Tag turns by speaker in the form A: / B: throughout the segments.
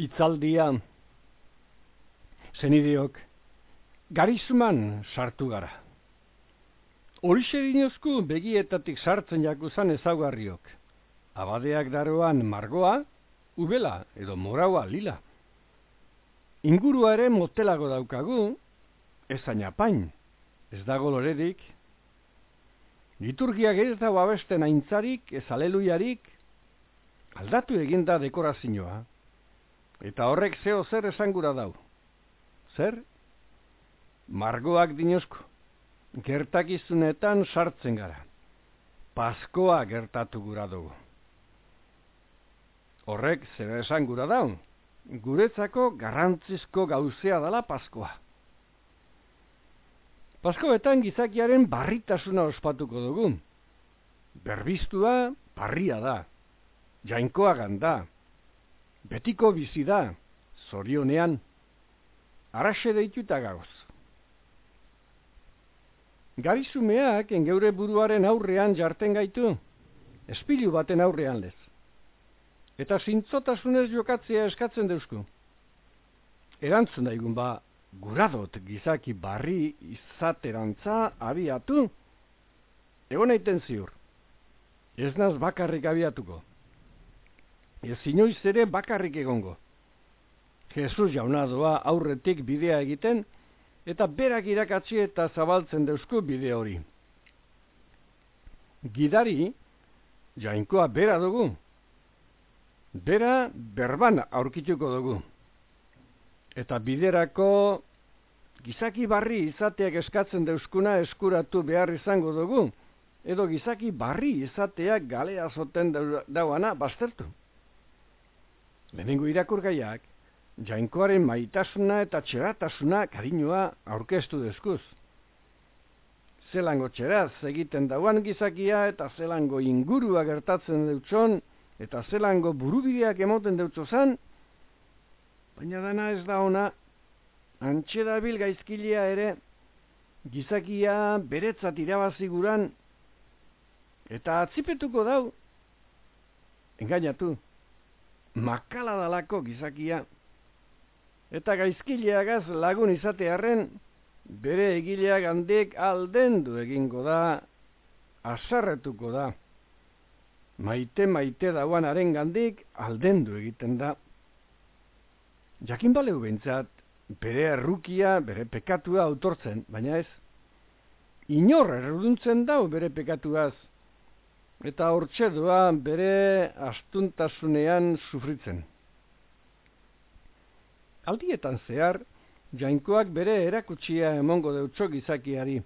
A: Itzaldia zenideok garizman sartu gara. Horixe dinozku begietatik sartzen jakuzan ezaugarriok. Abadeak daroan margoa, ubela edo moraua lila. Ingurua ere motelago daukagu, ez ainapain, ez dago loredik. Liturgiak ez dago abesten aintzarik, ez aleluiarik, aldatu eginda dekorazioa. Eta horrek zeo zer esangura dau. Zer? Margoak dinozko. Gertakizunetan sartzen gara. Paskoa gertatu gura dugu. Horrek zer esan daun. Guretzako garrantzizko gauzea dela Paskoa. Paskoetan gizakiaren barritasuna ospatuko dugu. Berbistua barria da. Jainkoa ganda betiko bizi da, zorionean, arase deituta gauz. Garizumeak engeure buruaren aurrean jarten gaitu, espilu baten aurrean lez. Eta zintzotasunez jokatzea eskatzen deusku. Erantzun daigun ba, guradot gizaki barri izaterantza abiatu, egon aiten ziur. Ez naz bakarrik abiatuko. Ez inoiz ere bakarrik egongo. Jesus jaunadoa aurretik bidea egiten, eta berak irakatsi eta zabaltzen deusku bide hori. Gidari, jainkoa bera dugu. Bera berban aurkituko dugu. Eta biderako gizaki barri izateak eskatzen deuskuna eskuratu behar izango dugu, edo gizaki barri izateak galea zoten dauana baztertu. Lehenengo irakurgaiak, jainkoaren maitasuna eta txeratasuna karinua aurkeztu deskuz. Zelango txeraz egiten dauan gizakia eta zelango ingurua gertatzen dutxon eta zelango burubideak emoten zan, baina dana ez da ona, antxe bil gaizkilea ere, gizakia beretzat irabaziguran, eta atzipetuko dau, engainatu, makala dalako gizakia. Eta gaizkileagaz lagun izatearen, bere egileak handik aldendu egingo da, azarretuko da. Maite maite dauan haren gandik aldendu egiten da. Jakin baleu bentsat, bere errukia, bere pekatua autortzen, baina ez. Inor erruduntzen dau bere pekatuaz, eta hortxe doa bere astuntasunean sufritzen. Aldietan zehar, jainkoak bere erakutsia emongo deutxo gizakiari.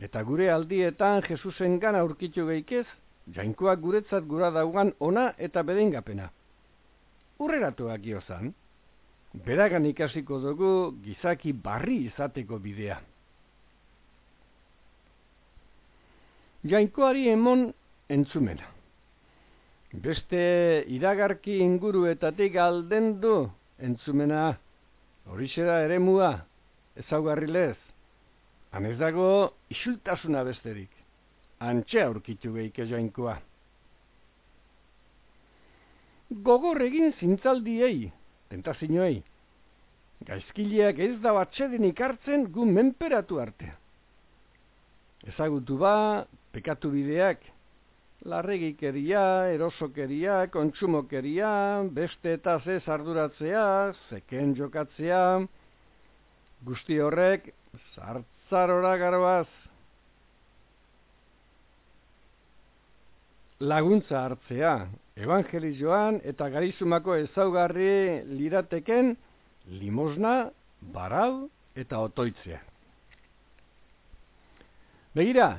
A: Eta gure aldietan Jesusen gana urkitu geikez, jainkoak guretzat gura daugan ona eta bedengapena. Urreratuak iozan, beragan ikasiko dugu gizaki barri izateko bidea. Jainkoari emon entzumena. Beste iragarki inguruetatik alden du entzumena, hori xera ere mua, ezaugarri lez. Han ez dago isultasuna besterik, antxe aurkitu geike jainkoa. Gogor egin zintzaldiei, tentazioei, gaizkileak ez da batxedin ikartzen gu menperatu artea. Ezagutu ba, pekatu bideak, larregikeria, erosokeria, kontsumokeria, beste eta ze arduratzea, zeken jokatzea, guzti horrek, zartzarora garoaz. Laguntza hartzea, evangelizioan eta garizumako ezaugarri lirateken, limosna, barau eta otoitzea. Begira,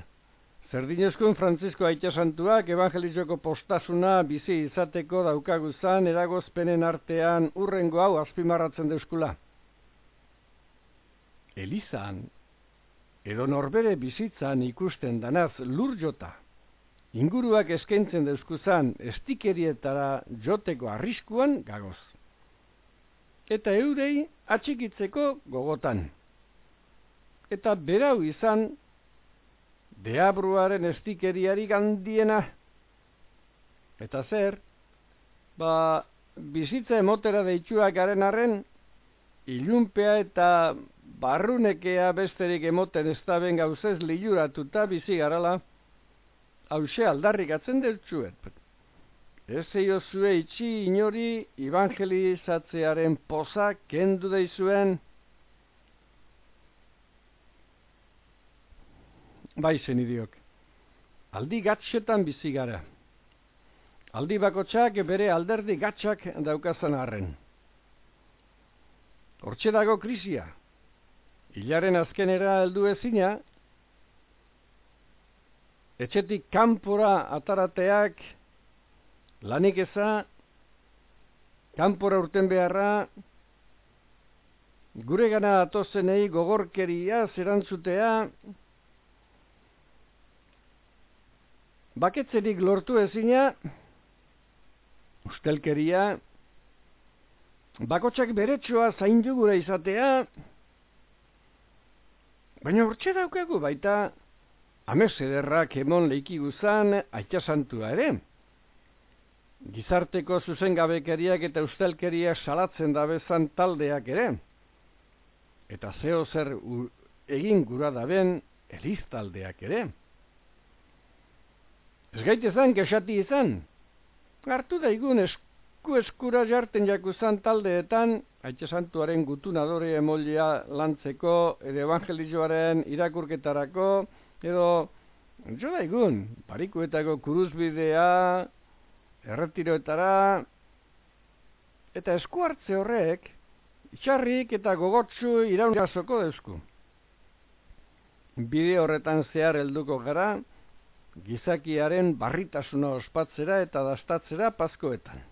A: Zerdinezkoen Frantzisko Aitasantuak evangelizoko postasuna bizi izateko daukaguzan eragozpenen artean urrengo hau azpimarratzen deuskula. Elizan, edo norbere bizitzan ikusten danaz lur jota, inguruak eskaintzen deuskuzan estikerietara joteko arriskuan gagoz. Eta eurei atxikitzeko gogotan. Eta berau izan deabruaren estikeriari gandiena. Eta zer, ba, bizitza emotera deitxua garen arren, ilunpea eta barrunekea besterik emoten ez da ben gauzez liuratuta bizi garala, hause aldarrik atzen deltsuet. Ez eio zue itxi inori evangelizatzearen poza kendu daizuen, bai zen idiok. Aldi gatxetan bizi gara. Aldi bakotxak bere alderdi gatxak daukazan arren. Hortxe dago krisia. Ilaren azkenera heldu ezina, etxetik kanpora atarateak, lanik eza, kanpora urten beharra, gure gana atozenei gogorkeria zerantzutea, baketzerik lortu ezina, ustelkeria, bakotsak beretsua zaindu gure izatea, baina urtsa daukagu baita, amez ederrak emon leiki guzan aitxasantua ere. Gizarteko zuzengabekeriak eta ustelkeriak salatzen dabezan taldeak ere. Eta zeo zer egin gura daben eliztaldeak ere. Ez gaite zan, kexati izan. Artu daigun esku eskura jarten jakuzan taldeetan, haitxe santuaren gutunadore emolia lantzeko, edo evangelizoaren irakurketarako, edo, jo daigun, parikuetako kuruzbidea, erretiroetara, eta esku hartze horrek, itxarrik eta gogotsu iraun jasoko dezku. Bide horretan zehar helduko gara, gizakiaren barritasuna ospatzera eta dastatzera pazkoetan.